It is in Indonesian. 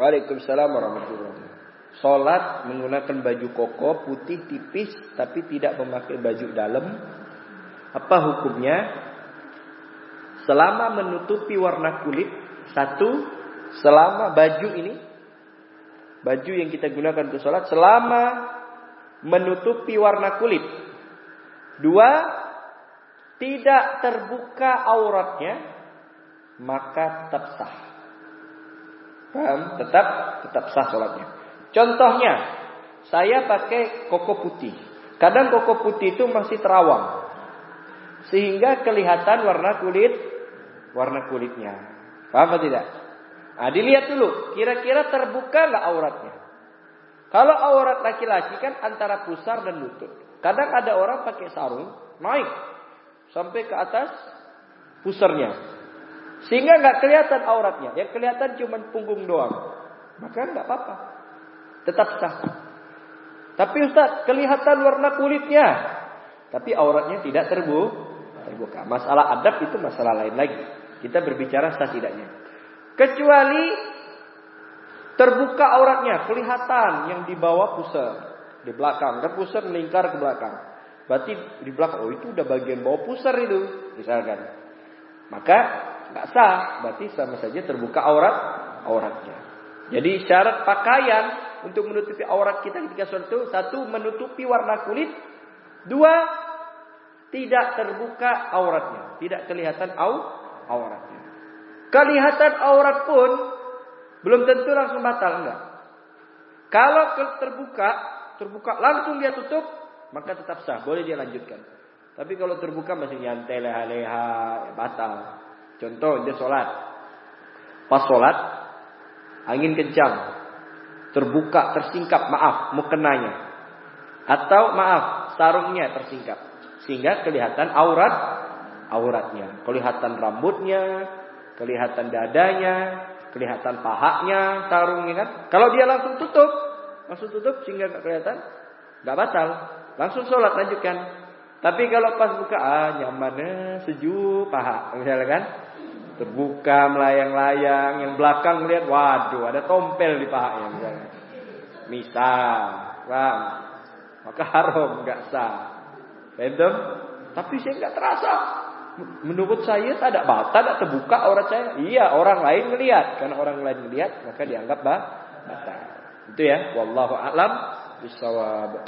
Waalaikumsalam warahmatullahi wabarakatuh. Sholat menggunakan baju koko putih tipis tapi tidak memakai baju dalam. Apa hukumnya? Selama menutupi warna kulit satu, selama baju ini baju yang kita gunakan untuk sholat selama menutupi warna kulit. Dua, tidak terbuka auratnya, maka tetap sah. Paham? Tetap tetap sah sholatnya. Contohnya, saya pakai koko putih. Kadang koko putih itu masih terawang. Sehingga kelihatan warna kulit warna kulitnya. Paham atau tidak? Nah, dilihat dulu, kira-kira terbuka nggak auratnya? Kalau aurat laki-laki kan antara pusar dan lutut. Kadang ada orang pakai sarung naik sampai ke atas pusarnya. Sehingga nggak kelihatan auratnya. Yang kelihatan cuma punggung doang. Maka nggak apa-apa. Tetap sah. Tapi Ustaz, kelihatan warna kulitnya. Tapi auratnya tidak terbuka. Masalah adab itu masalah lain lagi. Kita berbicara sah tidaknya. Kecuali terbuka auratnya, kelihatan yang di bawah pusar, di belakang. Kan pusar melingkar ke belakang. Berarti di belakang, oh itu udah bagian bawah pusar itu, misalkan. Maka nggak sah, berarti sama saja terbuka aurat auratnya. Jadi syarat pakaian untuk menutupi aurat kita ketika itu satu menutupi warna kulit, dua tidak terbuka auratnya, tidak kelihatan au auratnya. Kelihatan aurat pun belum tentu langsung batal enggak. Kalau terbuka, terbuka langsung dia tutup, maka tetap sah, boleh dia lanjutkan. Tapi kalau terbuka masih nyantai leha-leha, batal. Contoh dia sholat. Pas sholat, angin kencang. Terbuka, tersingkap, maaf, mukenanya. Atau maaf, sarungnya tersingkap. Sehingga kelihatan aurat, auratnya. Kelihatan rambutnya, kelihatan dadanya, kelihatan pahanya, sarungnya kan. Kalau dia langsung tutup, langsung tutup sehingga nggak kelihatan, nggak batal. Langsung sholat lanjutkan. Tapi kalau pas buka, ah nyamannya sejuk paha, misalnya kan. Terbuka melayang-layang, yang belakang melihat, waduh ada tompel di pahanya misalnya. Misal, bang, maka haram, nggak sah. Paham? Tapi saya nggak terasa. Menurut saya tak ada batal, tak terbuka aurat saya. Iya, orang lain melihat. Karena orang lain melihat, maka dianggap batal. Itu ya, wallahu a'lam bisawab.